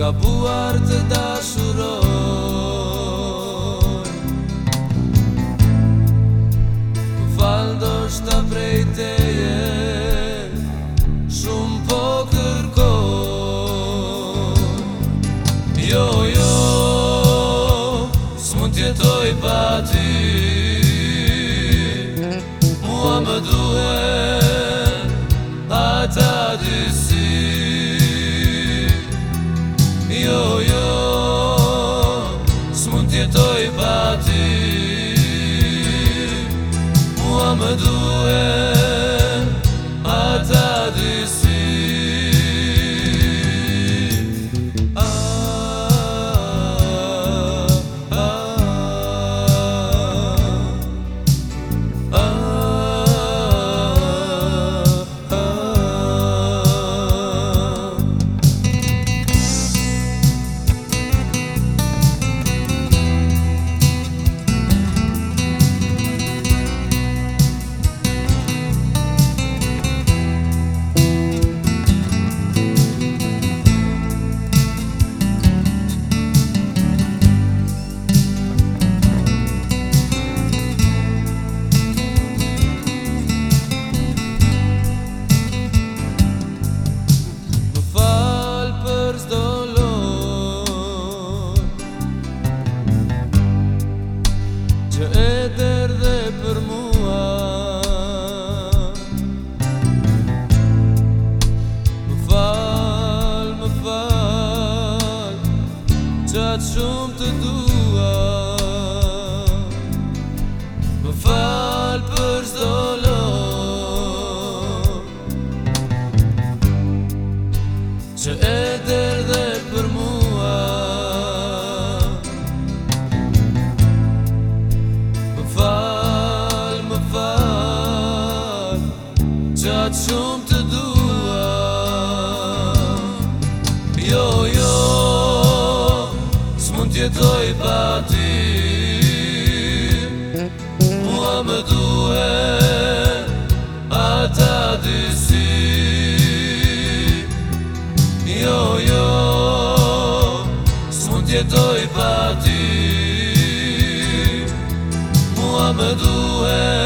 gabuar të dashuroj Val do shta prej teje Shumë po kërkoj Jo, jo, s'mun tjetoj pa Këtë të i bati Mua më duhet që atë shumë të dua Më falë për zdo lo Që e derdhe për mua Më falë, më falë Që atë shumë të dua Jo, jo Toj pa ti Mua me duhe A ta disi Jo, jo Së mund pa ti Mua me duhe